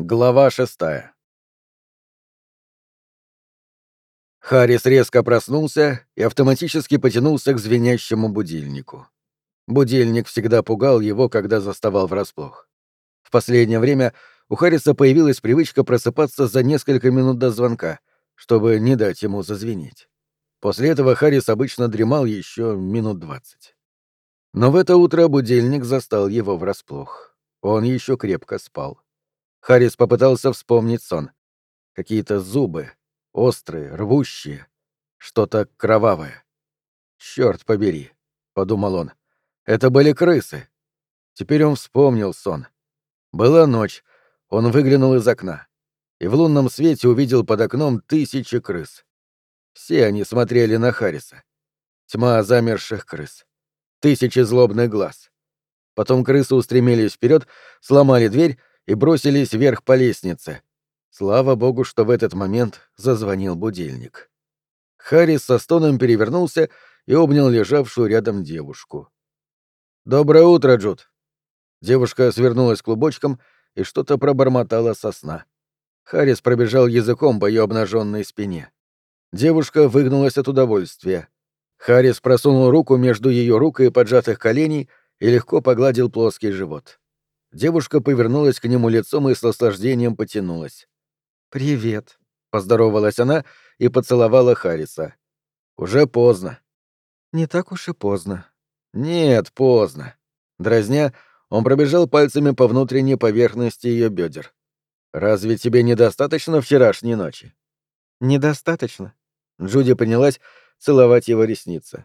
Глава шестая. Харрис резко проснулся и автоматически потянулся к звенящему будильнику. Будильник всегда пугал его, когда заставал врасплох. В последнее время у Харриса появилась привычка просыпаться за несколько минут до звонка, чтобы не дать ему зазвенеть. После этого Харрис обычно дремал еще минут двадцать. Но в это утро будильник застал его врасплох. Он еще крепко спал. Харрис попытался вспомнить сон. Какие-то зубы, острые, рвущие, что-то кровавое. Черт побери, подумал он. Это были крысы. Теперь он вспомнил сон. Была ночь, он выглянул из окна и в лунном свете увидел под окном тысячи крыс. Все они смотрели на Харриса. Тьма замерших крыс. Тысячи злобных глаз. Потом крысы устремились вперед, сломали дверь и бросились вверх по лестнице. Слава богу, что в этот момент зазвонил будильник. Харрис со стоном перевернулся и обнял лежавшую рядом девушку. «Доброе утро, Джуд!» Девушка свернулась клубочком и что-то пробормотала со сна. Харрис пробежал языком по ее обнаженной спине. Девушка выгнулась от удовольствия. Харрис просунул руку между ее рук и поджатых коленей и легко погладил плоский живот. Девушка повернулась к нему лицом и с наслаждением потянулась. «Привет», — поздоровалась она и поцеловала Харриса. «Уже поздно». «Не так уж и поздно». «Нет, поздно». Дразня, он пробежал пальцами по внутренней поверхности ее бедер. «Разве тебе недостаточно вчерашней ночи?» «Недостаточно». Джуди принялась целовать его ресницы.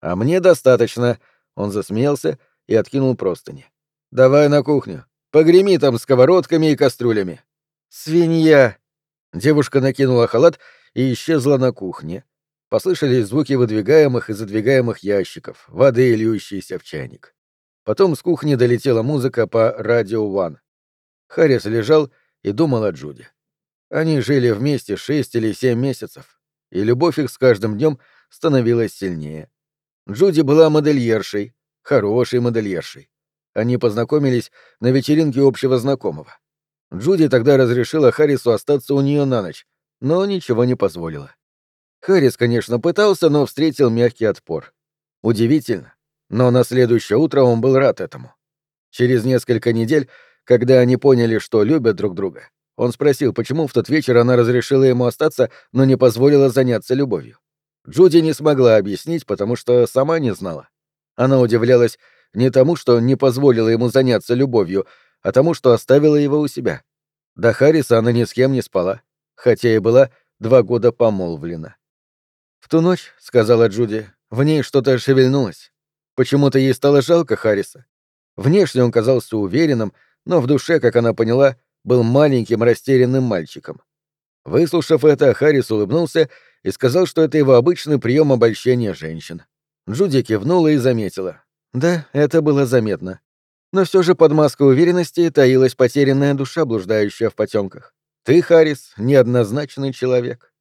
«А мне достаточно», — он засмеялся и откинул простыни. Давай на кухню. Погреми там сковородками и кастрюлями. Свинья! Девушка накинула халат и исчезла на кухне. Послышались звуки выдвигаемых и задвигаемых ящиков, воды, льющейся в чайник. Потом с кухни долетела музыка по радио One. Харрис лежал и думал о Джуди. Они жили вместе шесть или семь месяцев, и любовь их с каждым днем становилась сильнее. Джуди была модельершей, хорошей модельершей. Они познакомились на вечеринке общего знакомого. Джуди тогда разрешила Харрису остаться у нее на ночь, но ничего не позволила. Харрис, конечно, пытался, но встретил мягкий отпор. Удивительно, но на следующее утро он был рад этому. Через несколько недель, когда они поняли, что любят друг друга, он спросил, почему в тот вечер она разрешила ему остаться, но не позволила заняться любовью. Джуди не смогла объяснить, потому что сама не знала. Она удивлялась, не тому, что не позволила ему заняться любовью, а тому, что оставила его у себя. До Харриса она ни с кем не спала, хотя и была два года помолвлена. «В ту ночь, — сказала Джуди, — в ней что-то шевельнулось. Почему-то ей стало жалко Харриса. Внешне он казался уверенным, но в душе, как она поняла, был маленьким растерянным мальчиком. Выслушав это, Харрис улыбнулся и сказал, что это его обычный прием обольщения женщин. Джуди кивнула и заметила. Да, это было заметно. Но все же под маской уверенности таилась потерянная душа, блуждающая в потемках. Ты, Харрис, неоднозначный человек.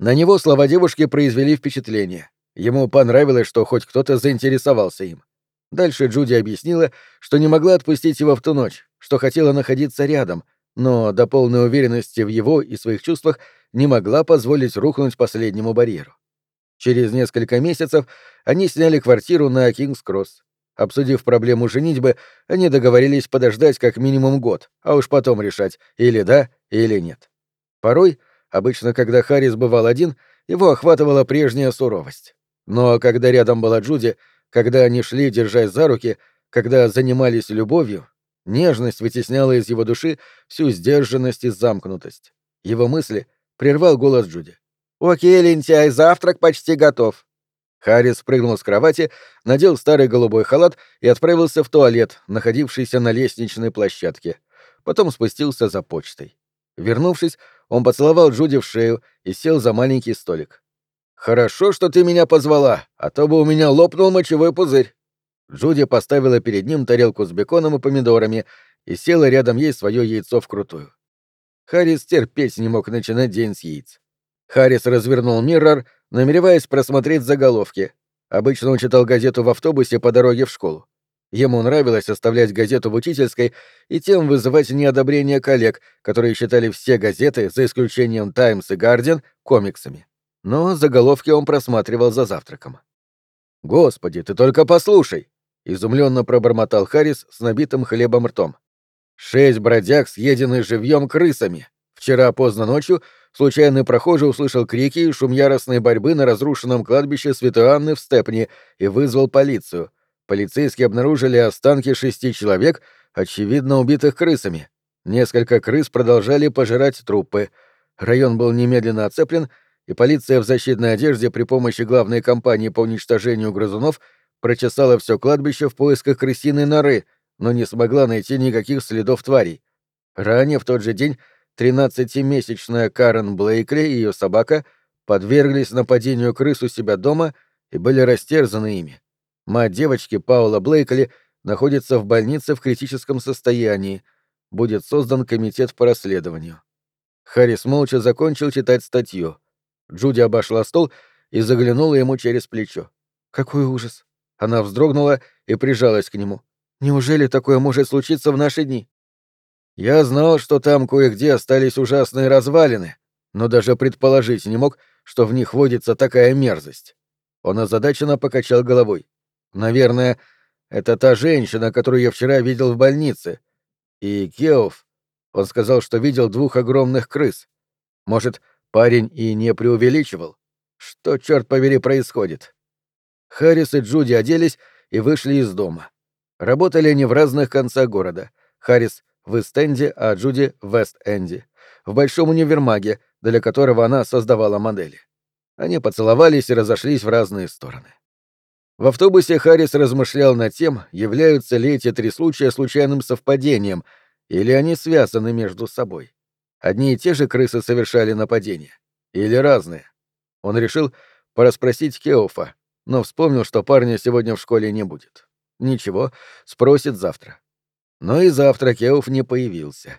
На него слова девушки произвели впечатление. Ему понравилось, что хоть кто-то заинтересовался им. Дальше Джуди объяснила, что не могла отпустить его в ту ночь, что хотела находиться рядом, но до полной уверенности в его и своих чувствах не могла позволить рухнуть последнему барьеру. Через несколько месяцев они сняли квартиру на Кингс-Кросс. Обсудив проблему женитьбы, они договорились подождать как минимум год, а уж потом решать, или да, или нет. Порой, обычно когда Харрис бывал один, его охватывала прежняя суровость. Но когда рядом была Джуди, когда они шли, держась за руки, когда занимались любовью, нежность вытесняла из его души всю сдержанность и замкнутость. Его мысли прервал голос Джуди. «Окей, лентяй, завтрак почти готов. Харрис прыгнул с кровати, надел старый голубой халат и отправился в туалет, находившийся на лестничной площадке. Потом спустился за почтой. Вернувшись, он поцеловал Джуди в шею и сел за маленький столик. «Хорошо, что ты меня позвала, а то бы у меня лопнул мочевой пузырь». Джуди поставила перед ним тарелку с беконом и помидорами и села рядом ей свое яйцо вкрутую. Харрис терпеть не мог начинать день с яиц. Харрис развернул миррор, намереваясь просмотреть заголовки. Обычно он читал газету в автобусе по дороге в школу. Ему нравилось оставлять газету в учительской и тем вызывать неодобрение коллег, которые считали все газеты, за исключением «Таймс» и «Гардиан», комиксами. Но заголовки он просматривал за завтраком. «Господи, ты только послушай!» — изумленно пробормотал Харрис с набитым хлебом ртом. «Шесть бродяг, съедены живьем крысами. Вчера поздно ночью случайный прохожий услышал крики и шум яростной борьбы на разрушенном кладбище Святой Анны в Степне и вызвал полицию. Полицейские обнаружили останки шести человек, очевидно убитых крысами. Несколько крыс продолжали пожирать трупы. Район был немедленно оцеплен, и полиция в защитной одежде при помощи главной компании по уничтожению грызунов прочесала все кладбище в поисках крысиной норы, но не смогла найти никаких следов тварей. Ранее в тот же день 13-месячная Карен Блейкли и ее собака подверглись нападению крыс у себя дома и были растерзаны ими. Мать девочки, Паула Блейкли, находится в больнице в критическом состоянии. Будет создан комитет по расследованию. Харрис молча закончил читать статью. Джуди обошла стол и заглянула ему через плечо. «Какой ужас!» Она вздрогнула и прижалась к нему. «Неужели такое может случиться в наши дни?» «Я знал, что там кое-где остались ужасные развалины, но даже предположить не мог, что в них водится такая мерзость». Он озадаченно покачал головой. Наверное, это та женщина, которую я вчера видел в больнице. И Кеов, он сказал, что видел двух огромных крыс. Может, парень и не преувеличивал? Что, черт побери, происходит? Харрис и Джуди оделись и вышли из дома. Работали они в разных концах города. Харрис в Эстенде, а Джуди в Вест-Энде. В большом универмаге, для которого она создавала модели. Они поцеловались и разошлись в разные стороны. В автобусе Харрис размышлял над тем, являются ли эти три случая случайным совпадением, или они связаны между собой. Одни и те же крысы совершали нападения. Или разные. Он решил порасспросить Кеофа, но вспомнил, что парня сегодня в школе не будет. Ничего, спросит завтра. Но и завтра Кеоф не появился.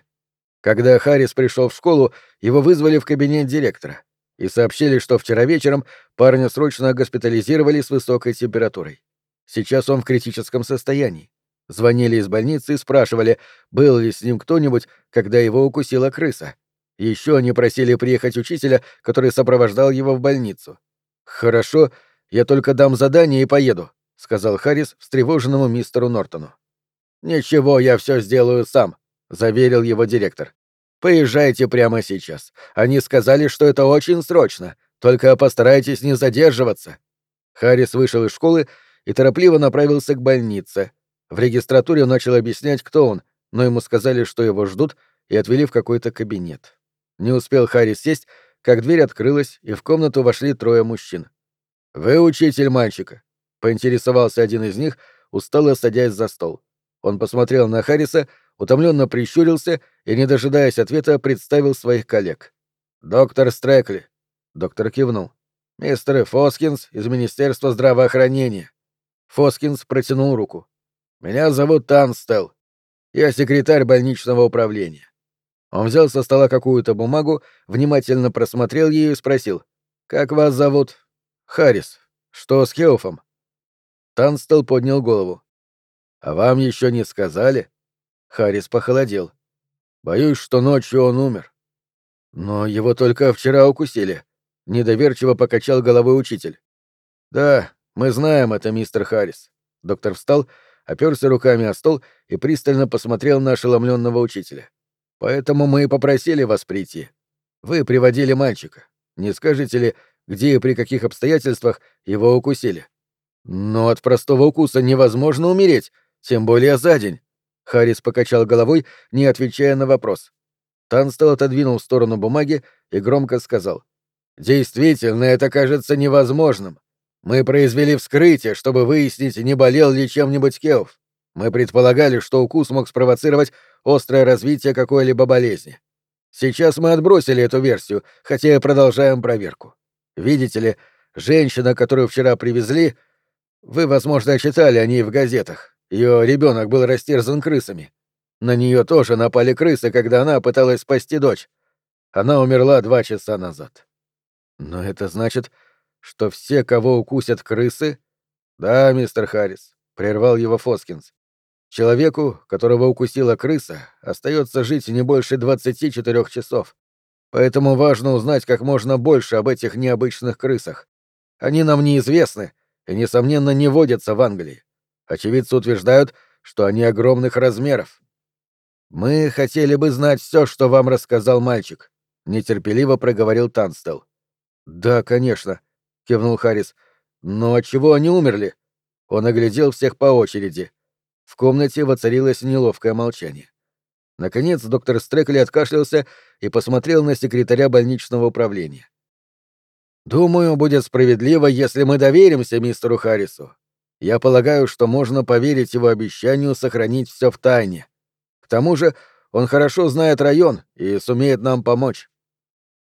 Когда Харрис пришел в школу, его вызвали в кабинет директора и сообщили, что вчера вечером парня срочно госпитализировали с высокой температурой. Сейчас он в критическом состоянии. Звонили из больницы и спрашивали, был ли с ним кто-нибудь, когда его укусила крыса. Еще они просили приехать учителя, который сопровождал его в больницу. «Хорошо, я только дам задание и поеду», — сказал Харрис встревоженному мистеру Нортону. «Ничего, я все сделаю сам», — заверил его директор. Поезжайте прямо сейчас. Они сказали, что это очень срочно. Только постарайтесь не задерживаться. Харрис вышел из школы и торопливо направился к больнице. В регистратуре он начал объяснять, кто он, но ему сказали, что его ждут, и отвели в какой-то кабинет. Не успел Харрис сесть, как дверь открылась, и в комнату вошли трое мужчин. «Вы учитель мальчика», — поинтересовался один из них, устало садясь за стол. Он посмотрел на Харриса, утомленно прищурился и, не дожидаясь ответа, представил своих коллег. «Доктор Стрекли». Доктор кивнул. «Мистер Фоскинс из Министерства здравоохранения». Фоскинс протянул руку. «Меня зовут Танстел. Я секретарь больничного управления». Он взял со стола какую-то бумагу, внимательно просмотрел ее и спросил. «Как вас зовут?» «Харрис. Что с Хеофом?» Танстел поднял голову. «А вам еще не сказали?» Харрис похолодел. Боюсь, что ночью он умер. Но его только вчера укусили. Недоверчиво покачал головой учитель. Да, мы знаем это, мистер Харрис. Доктор встал, оперся руками о стол и пристально посмотрел на ошеломленного учителя. Поэтому мы и попросили вас прийти. Вы приводили мальчика. Не скажете ли, где и при каких обстоятельствах его укусили? Но от простого укуса невозможно умереть, тем более за день. Харрис покачал головой, не отвечая на вопрос. Танстел отодвинул в сторону бумаги и громко сказал. «Действительно, это кажется невозможным. Мы произвели вскрытие, чтобы выяснить, не болел ли чем-нибудь Кеоф. Мы предполагали, что укус мог спровоцировать острое развитие какой-либо болезни. Сейчас мы отбросили эту версию, хотя и продолжаем проверку. Видите ли, женщина, которую вчера привезли, вы, возможно, читали о ней в газетах. Ее ребенок был растерзан крысами. На нее тоже напали крысы, когда она пыталась спасти дочь. Она умерла два часа назад. Но это значит, что все, кого укусят крысы... Да, мистер Харрис, прервал его Фоскинс. Человеку, которого укусила крыса, остается жить не больше 24 часов. Поэтому важно узнать как можно больше об этих необычных крысах. Они нам неизвестны и, несомненно, не водятся в Англии. Очевидцы утверждают, что они огромных размеров. Мы хотели бы знать все, что вам рассказал мальчик, нетерпеливо проговорил Танстел. Да, конечно, кивнул Харрис. Но от чего они умерли? Он оглядел всех по очереди. В комнате воцарилось неловкое молчание. Наконец доктор Стрекли откашлялся и посмотрел на секретаря больничного управления. «Думаю, будет справедливо, если мы доверимся мистеру Харрису. Я полагаю, что можно поверить его обещанию сохранить все в тайне. К тому же он хорошо знает район и сумеет нам помочь.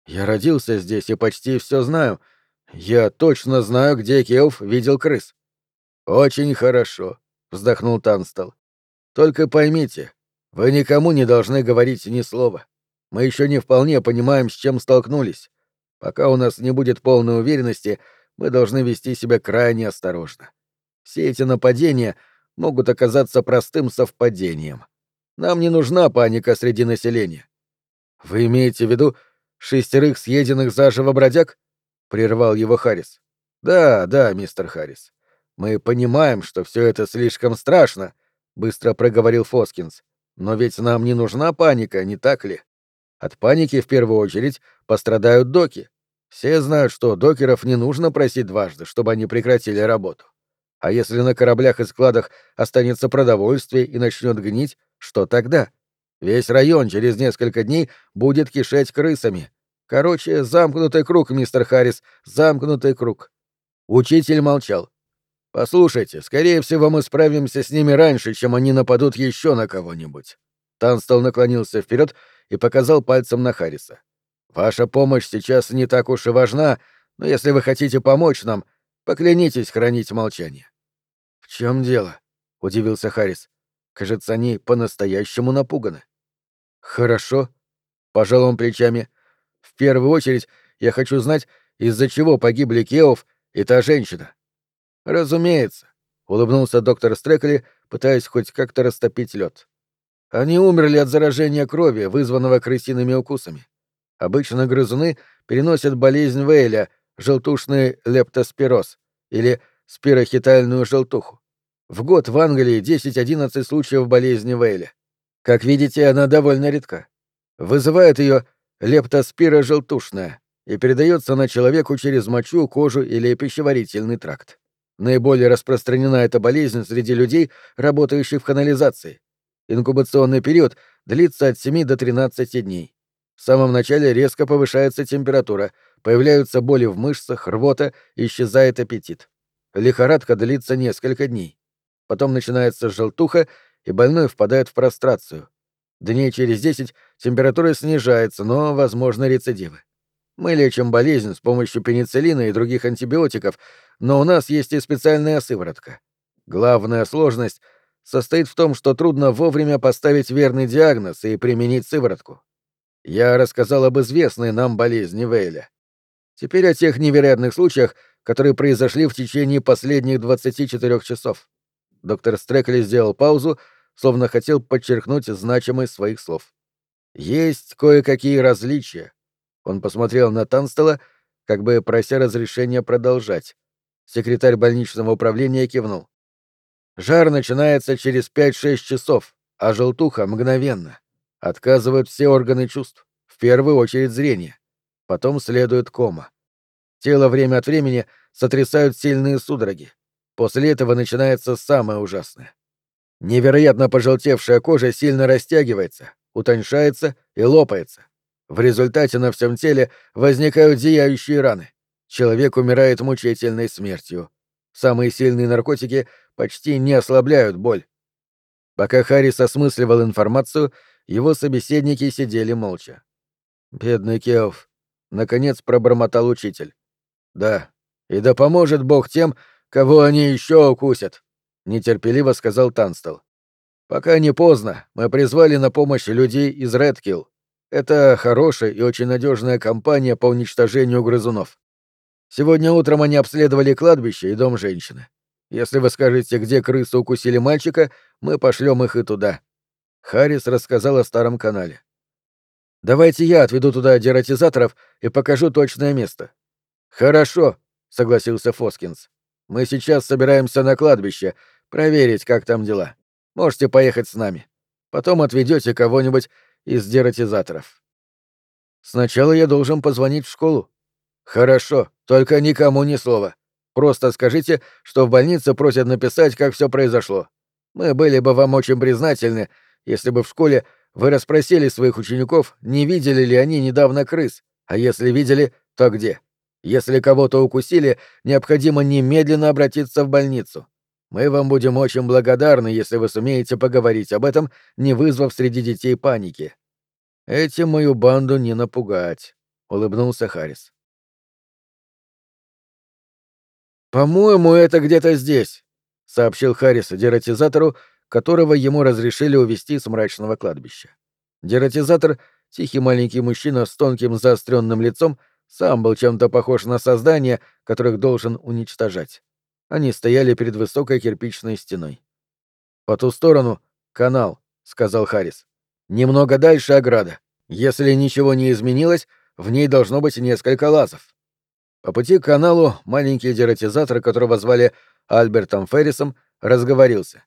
Я родился здесь и почти все знаю. Я точно знаю, где Кеоф видел крыс». «Очень хорошо», — вздохнул Танстал. «Только поймите, вы никому не должны говорить ни слова. Мы еще не вполне понимаем, с чем столкнулись. Пока у нас не будет полной уверенности, мы должны вести себя крайне осторожно. Все эти нападения могут оказаться простым совпадением. Нам не нужна паника среди населения. Вы имеете в виду шестерых съеденных заживо бродяг? прервал его Харрис. Да, да, мистер Харрис. Мы понимаем, что все это слишком страшно, быстро проговорил Фоскинс. Но ведь нам не нужна паника, не так ли? От паники в первую очередь пострадают доки. Все знают, что докеров не нужно просить дважды, чтобы они прекратили работу. А если на кораблях и складах останется продовольствие и начнет гнить, что тогда? Весь район через несколько дней будет кишеть крысами. Короче, замкнутый круг, мистер Харрис, замкнутый круг. Учитель молчал. Послушайте, скорее всего, мы справимся с ними раньше, чем они нападут еще на кого-нибудь. Танстел наклонился вперед и показал пальцем на Харриса. Ваша помощь сейчас не так уж и важна, но если вы хотите помочь нам, поклянитесь хранить молчание. Чем дело? удивился Харрис. Кажется, они по-настоящему напуганы. Хорошо, пожал он плечами. В первую очередь я хочу знать, из-за чего погибли Кеов и та женщина. Разумеется, улыбнулся доктор Стрекли, пытаясь хоть как-то растопить лед. Они умерли от заражения крови, вызванного крысиными укусами. Обычно грызуны переносят болезнь Вейля, желтушный лептоспироз или спирохитальную желтуху. В год в Англии 10-11 случаев болезни Вейля. Как видите, она довольно редка. Вызывает ее лептоспира желтушная и передается она человеку через мочу, кожу или пищеварительный тракт. Наиболее распространена эта болезнь среди людей, работающих в канализации. Инкубационный период длится от 7 до 13 дней. В самом начале резко повышается температура, появляются боли в мышцах, рвота, исчезает аппетит. Лихорадка длится несколько дней. Потом начинается желтуха, и больной впадает в прострацию. Дней через 10 температура снижается, но возможны рецидивы. Мы лечим болезнь с помощью пенициллина и других антибиотиков, но у нас есть и специальная сыворотка. Главная сложность состоит в том, что трудно вовремя поставить верный диагноз и применить сыворотку. Я рассказал об известной нам болезни Вейля. Теперь о тех невероятных случаях, которые произошли в течение последних 24 часов. Доктор Стрекли сделал паузу, словно хотел подчеркнуть значимость своих слов. Есть кое-какие различия, он посмотрел на Танстела, как бы прося разрешения продолжать. Секретарь больничного управления кивнул. Жар начинается через 5-6 часов, а желтуха — мгновенно. Отказывают все органы чувств, в первую очередь зрение. Потом следует кома. Тело время от времени сотрясают сильные судороги. После этого начинается самое ужасное. Невероятно пожелтевшая кожа сильно растягивается, утоньшается и лопается. В результате на всем теле возникают зияющие раны. Человек умирает мучительной смертью. Самые сильные наркотики почти не ослабляют боль. Пока Харрис осмысливал информацию, его собеседники сидели молча. «Бедный Кеоф», — наконец пробормотал учитель. «Да, и да поможет Бог тем, кого они еще укусят», — нетерпеливо сказал Танстел. «Пока не поздно, мы призвали на помощь людей из Редкилл. Это хорошая и очень надежная компания по уничтожению грызунов. Сегодня утром они обследовали кладбище и дом женщины. Если вы скажете, где крысы укусили мальчика, мы пошлем их и туда. Харрис рассказал о старом канале. Давайте я отведу туда дератизаторов и покажу точное место. Хорошо, согласился Фоскинс. Мы сейчас собираемся на кладбище, проверить, как там дела. Можете поехать с нами. Потом отведете кого-нибудь из дератизаторов. Сначала я должен позвонить в школу. Хорошо, только никому ни слова. Просто скажите, что в больнице просят написать, как все произошло. Мы были бы вам очень признательны, если бы в школе вы расспросили своих учеников, не видели ли они недавно крыс, а если видели, то где. Если кого-то укусили, необходимо немедленно обратиться в больницу. Мы вам будем очень благодарны, если вы сумеете поговорить об этом, не вызвав среди детей паники. Этим мою банду не напугать, улыбнулся Харрис. По-моему, это где-то здесь, сообщил Харрис дератизатору, которого ему разрешили увести с мрачного кладбища. Дератизатор, тихий маленький мужчина с тонким заостренным лицом, сам был чем-то похож на создания, которых должен уничтожать. Они стояли перед высокой кирпичной стеной. «По ту сторону — канал», — сказал Харрис. «Немного дальше — ограда. Если ничего не изменилось, в ней должно быть несколько лазов». По пути к каналу маленький дератизатор, которого звали Альбертом Феррисом, разговорился.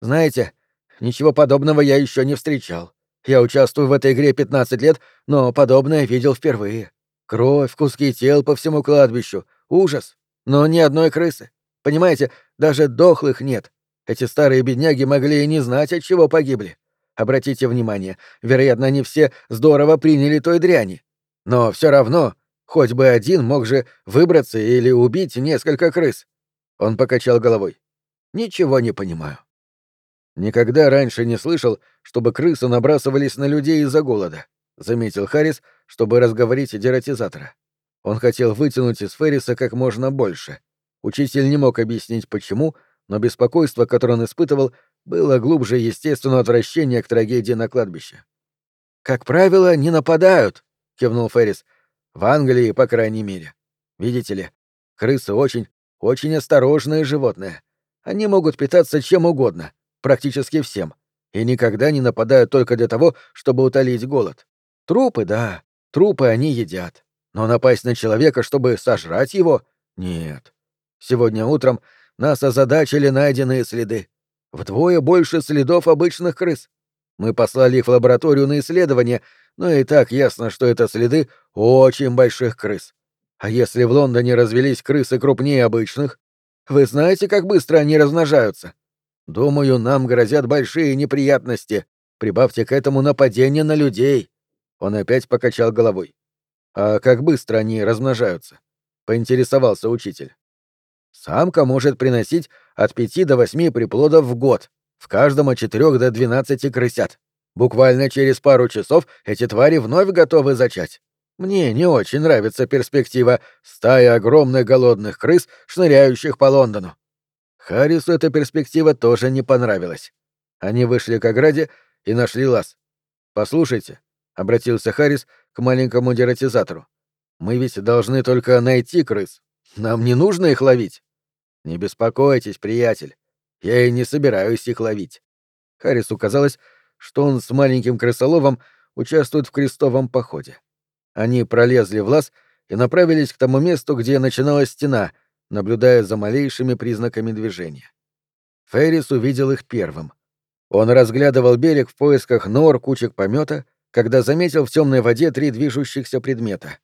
«Знаете, ничего подобного я еще не встречал. Я участвую в этой игре 15 лет, но подобное видел впервые. Кровь, куски тел по всему кладбищу. Ужас. Но ни одной крысы. Понимаете, даже дохлых нет. Эти старые бедняги могли и не знать, от чего погибли. Обратите внимание, вероятно, они все здорово приняли той дряни. Но все равно, хоть бы один мог же выбраться или убить несколько крыс. Он покачал головой. Ничего не понимаю. Никогда раньше не слышал, чтобы крысы набрасывались на людей из-за голода, заметил Харрис, чтобы разговорить дератизатора. Он хотел вытянуть из Ферриса как можно больше. Учитель не мог объяснить почему, но беспокойство, которое он испытывал, было глубже естественного отвращения к трагедии на кладбище. «Как правило, не нападают», — кивнул Феррис. «В Англии, по крайней мере. Видите ли, крысы очень, очень осторожные животные. Они могут питаться чем угодно, практически всем, и никогда не нападают только для того, чтобы утолить голод. Трупы, да, трупы они едят. Но напасть на человека, чтобы сожрать его — нет. Сегодня утром нас озадачили найденные следы. Вдвое больше следов обычных крыс. Мы послали их в лабораторию на исследование, но и так ясно, что это следы очень больших крыс. А если в Лондоне развелись крысы крупнее обычных, вы знаете, как быстро они размножаются? Думаю, нам грозят большие неприятности. Прибавьте к этому нападение на людей. Он опять покачал головой. А как быстро они размножаются? Поинтересовался учитель. Самка может приносить от пяти до восьми приплодов в год, в каждом от четырех до двенадцати крысят. Буквально через пару часов эти твари вновь готовы зачать. Мне не очень нравится перспектива стаи огромных голодных крыс, шныряющих по Лондону. Харрису эта перспектива тоже не понравилась. Они вышли к ограде и нашли лаз. «Послушайте», — обратился Харрис к маленькому дератизатору, — «мы ведь должны только найти крыс. Нам не нужно их ловить». «Не беспокойтесь, приятель. Я и не собираюсь их ловить». Харрису казалось, что он с маленьким крысоловом участвует в крестовом походе. Они пролезли в лаз и направились к тому месту, где начиналась стена — наблюдая за малейшими признаками движения. Феррис увидел их первым. Он разглядывал берег в поисках нор, кучек помета, когда заметил в темной воде три движущихся предмета.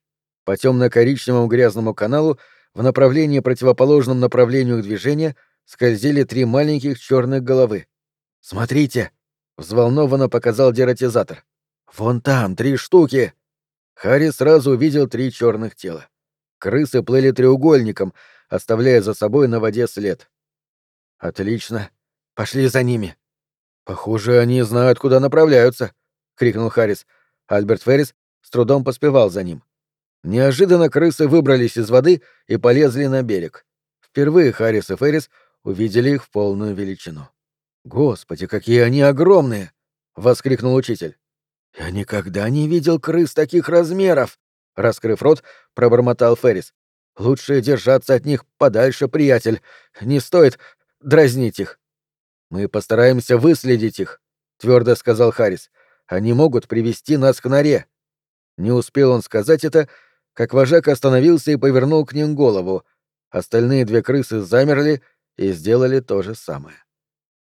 По темно-коричневому грязному каналу в направлении противоположном направлению движения скользили три маленьких черных головы. «Смотрите!» — взволнованно показал дератизатор. «Вон там, три штуки!» Харри сразу увидел три черных тела. Крысы плыли треугольником, оставляя за собой на воде след. «Отлично. Пошли за ними». «Похоже, они знают, куда направляются», — крикнул Харрис. Альберт Феррис с трудом поспевал за ним. Неожиданно крысы выбрались из воды и полезли на берег. Впервые Харрис и Феррис увидели их в полную величину. «Господи, какие они огромные!» — воскликнул учитель. «Я никогда не видел крыс таких размеров!» — раскрыв рот, пробормотал Феррис. Лучше держаться от них подальше, приятель. Не стоит дразнить их. Мы постараемся выследить их, твердо сказал Харрис. Они могут привести нас к норе. Не успел он сказать это, как вожак остановился и повернул к ним голову. Остальные две крысы замерли и сделали то же самое.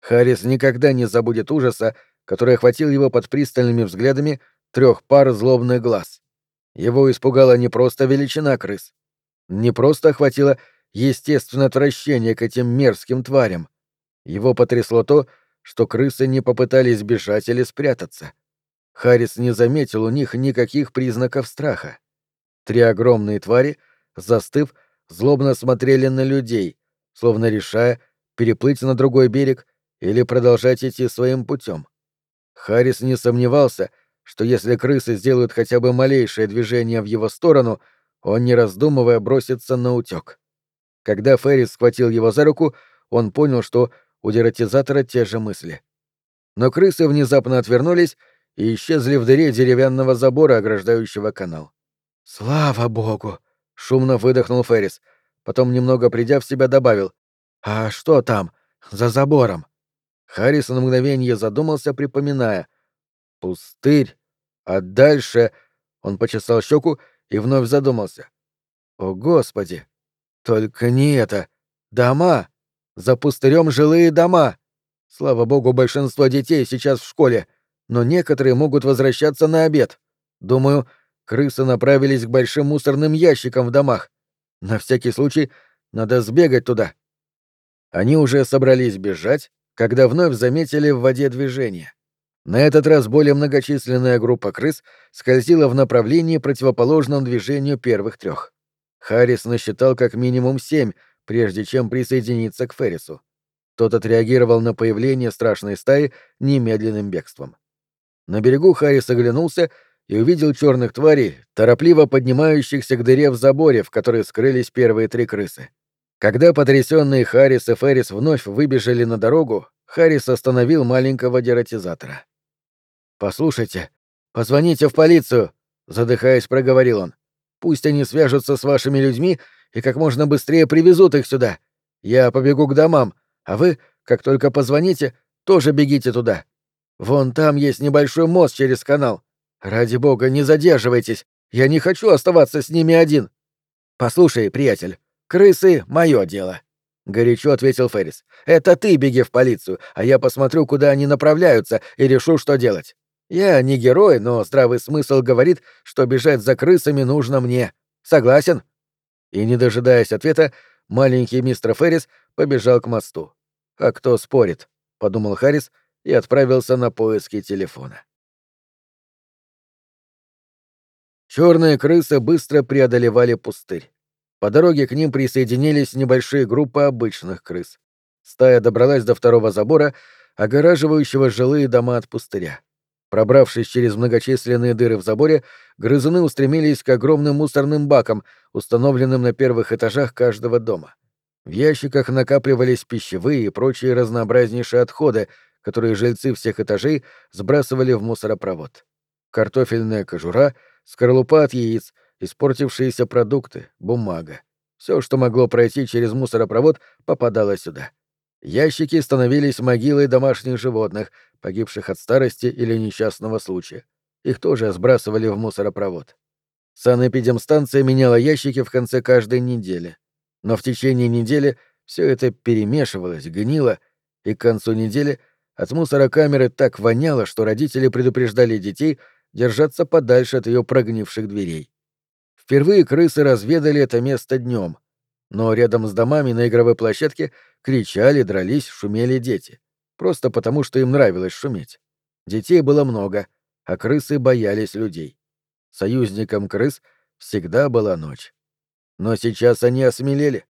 Харрис никогда не забудет ужаса, который охватил его под пристальными взглядами трех пар злобных глаз. Его испугала не просто величина крыс, не просто охватило естественное отвращение к этим мерзким тварям. Его потрясло то, что крысы не попытались бежать или спрятаться. Харрис не заметил у них никаких признаков страха. Три огромные твари, застыв, злобно смотрели на людей, словно решая, переплыть на другой берег или продолжать идти своим путем. Харрис не сомневался, что если крысы сделают хотя бы малейшее движение в его сторону, он, не раздумывая, бросится на утёк. Когда Феррис схватил его за руку, он понял, что у дератизатора те же мысли. Но крысы внезапно отвернулись и исчезли в дыре деревянного забора, ограждающего канал. «Слава богу!» — шумно выдохнул Феррис. Потом, немного придя в себя, добавил. «А что там? За забором?» Харрис на мгновение задумался, припоминая. «Пустырь. А дальше...» Он почесал щеку и вновь задумался. «О, Господи! Только не это! Дома! За пустырем жилые дома! Слава богу, большинство детей сейчас в школе, но некоторые могут возвращаться на обед. Думаю, крысы направились к большим мусорным ящикам в домах. На всякий случай надо сбегать туда». Они уже собрались бежать, когда вновь заметили в воде движение. На этот раз более многочисленная группа крыс скользила в направлении, противоположном движению первых трех. Харрис насчитал как минимум семь, прежде чем присоединиться к Феррису. Тот отреагировал на появление страшной стаи немедленным бегством. На берегу Харрис оглянулся и увидел черных тварей, торопливо поднимающихся к дыре в заборе, в которой скрылись первые три крысы. Когда потрясенные Харрис и Феррис вновь выбежали на дорогу, Харрис остановил маленького дератизатора. «Послушайте, позвоните в полицию», — задыхаясь, проговорил он. «Пусть они свяжутся с вашими людьми и как можно быстрее привезут их сюда. Я побегу к домам, а вы, как только позвоните, тоже бегите туда. Вон там есть небольшой мост через канал. Ради бога, не задерживайтесь. Я не хочу оставаться с ними один. Послушай, приятель, «Крысы — мое дело», — горячо ответил Феррис. «Это ты беги в полицию, а я посмотрю, куда они направляются, и решу, что делать. Я не герой, но здравый смысл говорит, что бежать за крысами нужно мне. Согласен?» И, не дожидаясь ответа, маленький мистер Феррис побежал к мосту. «А кто спорит?» — подумал Харрис и отправился на поиски телефона. Черные крысы быстро преодолевали пустырь. По дороге к ним присоединились небольшие группы обычных крыс. Стая добралась до второго забора, огораживающего жилые дома от пустыря. Пробравшись через многочисленные дыры в заборе, грызуны устремились к огромным мусорным бакам, установленным на первых этажах каждого дома. В ящиках накапливались пищевые и прочие разнообразнейшие отходы, которые жильцы всех этажей сбрасывали в мусоропровод. Картофельная кожура, скорлупа от яиц — испортившиеся продукты, бумага. Все, что могло пройти через мусоропровод, попадало сюда. Ящики становились могилой домашних животных, погибших от старости или несчастного случая. Их тоже сбрасывали в мусоропровод. Санэпидемстанция меняла ящики в конце каждой недели. Но в течение недели все это перемешивалось, гнило, и к концу недели от мусорокамеры так воняло, что родители предупреждали детей держаться подальше от ее прогнивших дверей. Впервые крысы разведали это место днем, но рядом с домами на игровой площадке кричали, дрались, шумели дети. Просто потому, что им нравилось шуметь. Детей было много, а крысы боялись людей. Союзникам крыс всегда была ночь. Но сейчас они осмелели.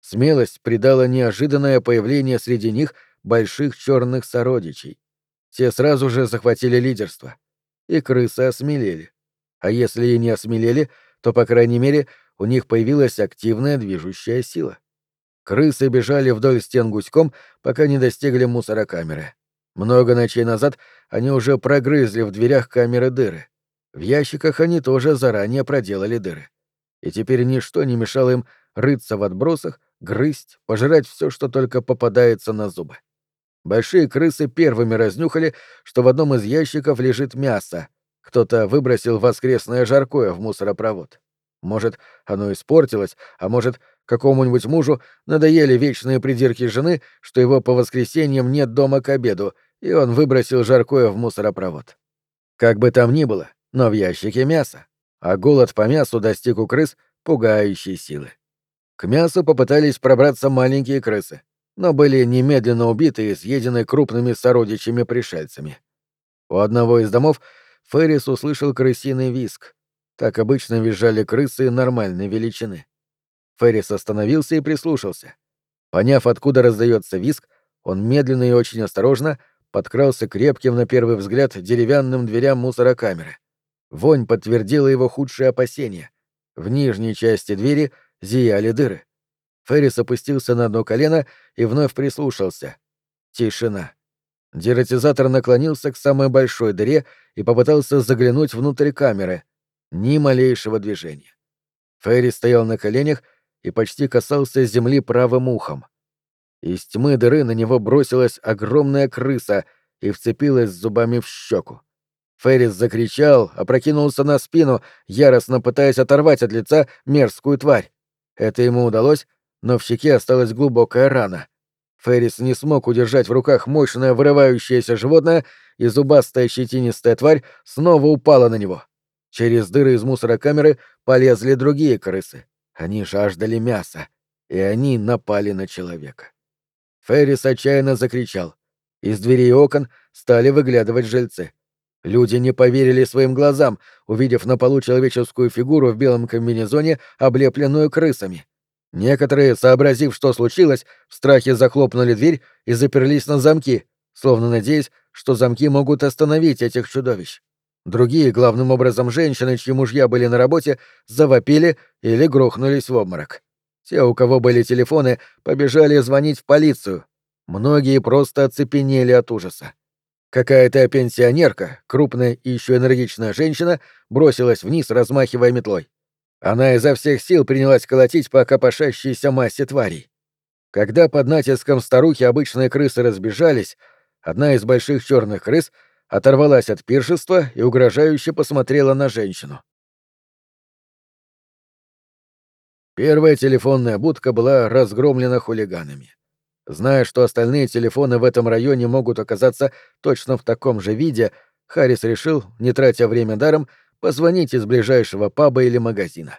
Смелость придала неожиданное появление среди них больших черных сородичей. Те сразу же захватили лидерство. И крысы осмелели. А если и не осмелели, то, по крайней мере, у них появилась активная движущая сила. Крысы бежали вдоль стен гуськом, пока не достигли мусорокамеры. Много ночей назад они уже прогрызли в дверях камеры дыры. В ящиках они тоже заранее проделали дыры. И теперь ничто не мешало им рыться в отбросах, грызть, пожирать все, что только попадается на зубы. Большие крысы первыми разнюхали, что в одном из ящиков лежит мясо. Кто-то выбросил воскресное жаркое в мусоропровод. Может, оно испортилось, а может, какому-нибудь мужу надоели вечные придирки жены, что его по воскресеньям нет дома к обеду, и он выбросил жаркое в мусоропровод. Как бы там ни было, но в ящике мясо, а голод по мясу достиг у крыс пугающей силы. К мясу попытались пробраться маленькие крысы, но были немедленно убиты и съедены крупными сородичами-пришельцами. У одного из домов Феррис услышал крысиный виск. Так обычно визжали крысы нормальной величины. Феррис остановился и прислушался. Поняв, откуда раздается виск, он медленно и очень осторожно подкрался крепким на первый взгляд деревянным дверям мусорокамеры. Вонь подтвердила его худшие опасения. В нижней части двери зияли дыры. Феррис опустился на одно колено и вновь прислушался. Тишина. Дератизатор наклонился к самой большой дыре и попытался заглянуть внутрь камеры. Ни малейшего движения. Феррис стоял на коленях и почти касался земли правым ухом. Из тьмы дыры на него бросилась огромная крыса и вцепилась зубами в щеку. Феррис закричал, опрокинулся на спину, яростно пытаясь оторвать от лица мерзкую тварь. Это ему удалось, но в щеке осталась глубокая рана. Феррис не смог удержать в руках мощное вырывающееся животное, и зубастая щетинистая тварь снова упала на него. Через дыры из мусорокамеры полезли другие крысы. Они жаждали мяса, и они напали на человека. Феррис отчаянно закричал. Из дверей окон стали выглядывать жильцы. Люди не поверили своим глазам, увидев на полу человеческую фигуру в белом комбинезоне, облепленную крысами. Некоторые, сообразив, что случилось, в страхе захлопнули дверь и заперлись на замки, словно надеясь, что замки могут остановить этих чудовищ. Другие, главным образом женщины, чьи мужья были на работе, завопили или грохнулись в обморок. Те, у кого были телефоны, побежали звонить в полицию. Многие просто оцепенели от ужаса. Какая-то пенсионерка, крупная и еще энергичная женщина, бросилась вниз, размахивая метлой. Она изо всех сил принялась колотить по копошащейся массе тварей. Когда под натиском старухи обычные крысы разбежались, одна из больших черных крыс оторвалась от пиршества и угрожающе посмотрела на женщину. Первая телефонная будка была разгромлена хулиганами. Зная, что остальные телефоны в этом районе могут оказаться точно в таком же виде, Харрис решил, не тратя время даром, позвонить из ближайшего паба или магазина.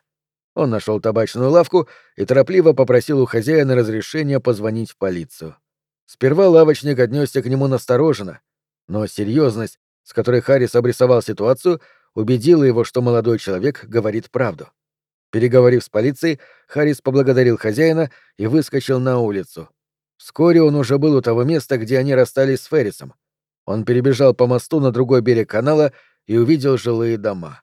Он нашел табачную лавку и торопливо попросил у хозяина разрешения позвонить в полицию. Сперва лавочник отнесся к нему настороженно, но серьезность, с которой Харрис обрисовал ситуацию, убедила его, что молодой человек говорит правду. Переговорив с полицией, Харрис поблагодарил хозяина и выскочил на улицу. Вскоре он уже был у того места, где они расстались с Феррисом. Он перебежал по мосту на другой берег канала и увидел жилые дома.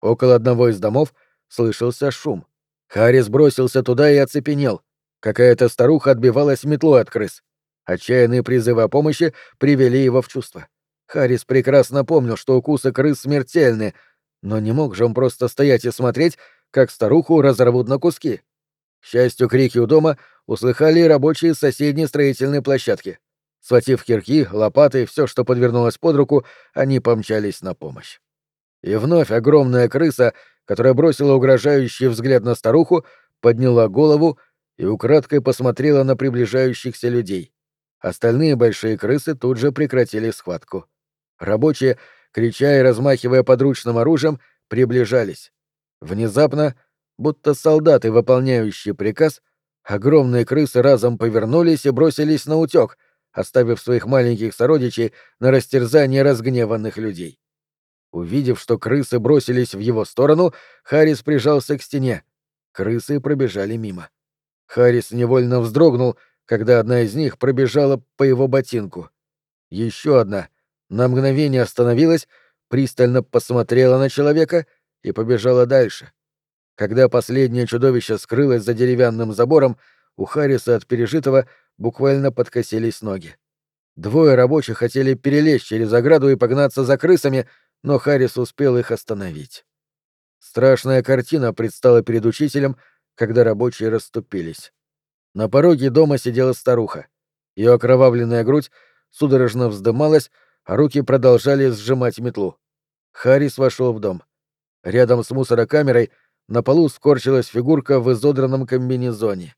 Около одного из домов слышался шум. Харрис бросился туда и оцепенел. Какая-то старуха отбивалась метлой от крыс. Отчаянные призывы о помощи привели его в чувство. Харрис прекрасно помнил, что укусы крыс смертельны, но не мог же он просто стоять и смотреть, как старуху разорвут на куски. К счастью, крики у дома услыхали рабочие соседней строительной площадки. Схватив кирки, лопаты, все, что подвернулось под руку, они помчались на помощь. И вновь огромная крыса, которая бросила угрожающий взгляд на старуху, подняла голову и украдкой посмотрела на приближающихся людей. Остальные большие крысы тут же прекратили схватку. Рабочие, крича и размахивая подручным оружием, приближались. Внезапно будто солдаты, выполняющие приказ, огромные крысы разом повернулись и бросились на утёк, оставив своих маленьких сородичей на растерзание разгневанных людей. Увидев, что крысы бросились в его сторону, Харрис прижался к стене. Крысы пробежали мимо. Харрис невольно вздрогнул, когда одна из них пробежала по его ботинку. Еще одна на мгновение остановилась, пристально посмотрела на человека и побежала дальше. Когда последнее чудовище скрылось за деревянным забором, у Харриса от пережитого буквально подкосились ноги. Двое рабочих хотели перелезть через ограду и погнаться за крысами, но Харрис успел их остановить. Страшная картина предстала перед учителем, когда рабочие расступились. На пороге дома сидела старуха. Ее окровавленная грудь судорожно вздымалась, а руки продолжали сжимать метлу. Харрис вошел в дом. Рядом с мусорокамерой на полу скорчилась фигурка в изодранном комбинезоне.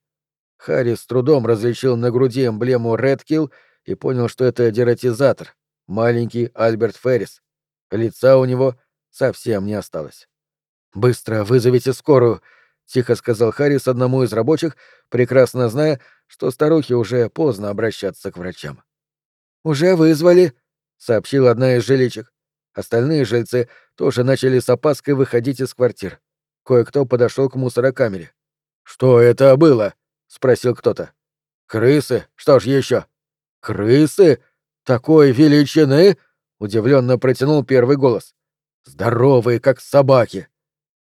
Харрис с трудом различил на груди эмблему Redkill и понял, что это дератизатор, маленький Альберт Феррис. Лица у него совсем не осталось. «Быстро вызовите скорую», — тихо сказал Харрис одному из рабочих, прекрасно зная, что старухе уже поздно обращаться к врачам. «Уже вызвали», — сообщила одна из жиличек. Остальные жильцы тоже начали с опаской выходить из квартир. Кое-кто подошел к мусорокамере. «Что это было?» — спросил кто-то. «Крысы? Что ж еще?» «Крысы? Такой величины?» — удивленно протянул первый голос. «Здоровые, как собаки!»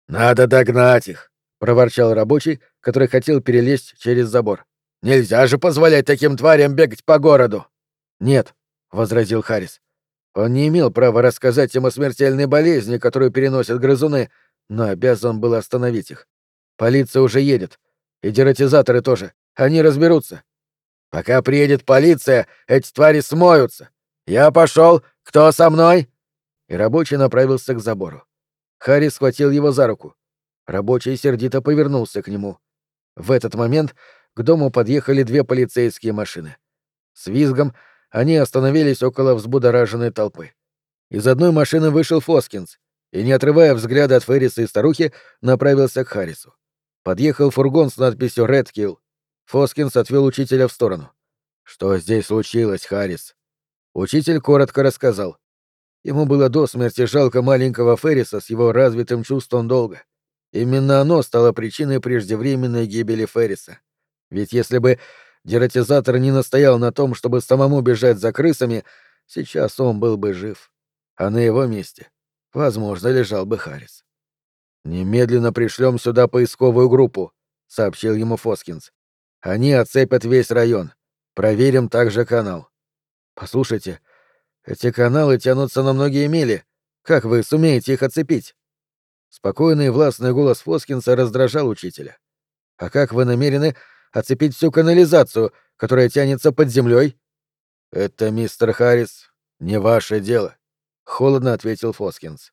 «Надо догнать их!» — проворчал рабочий, который хотел перелезть через забор. «Нельзя же позволять таким тварям бегать по городу!» «Нет», — возразил Харрис. Он не имел права рассказать им о смертельной болезни, которую переносят грызуны, но обязан был остановить их. Полиция уже едет. И дератизаторы тоже. Они разберутся. Пока приедет полиция, эти твари смоются. Я пошел. Кто со мной? И рабочий направился к забору. Харри схватил его за руку. Рабочий сердито повернулся к нему. В этот момент к дому подъехали две полицейские машины. С визгом они остановились около взбудораженной толпы. Из одной машины вышел Фоскинс и, не отрывая взгляда от Ферриса и старухи, направился к Харрису. Подъехал фургон с надписью «Red Kill». Фоскинс отвел учителя в сторону. «Что здесь случилось, Харрис?» Учитель коротко рассказал. Ему было до смерти жалко маленького Ферриса с его развитым чувством долга. Именно оно стало причиной преждевременной гибели Ферриса. Ведь если бы дератизатор не настоял на том, чтобы самому бежать за крысами, сейчас он был бы жив. А на его месте Возможно, лежал бы Харрис. «Немедленно пришлем сюда поисковую группу», — сообщил ему Фоскинс. «Они оцепят весь район. Проверим также канал». «Послушайте, эти каналы тянутся на многие мили. Как вы сумеете их оцепить?» Спокойный и властный голос Фоскинса раздражал учителя. «А как вы намерены оцепить всю канализацию, которая тянется под землей? «Это, мистер Харрис, не ваше дело», — холодно ответил Фоскинс.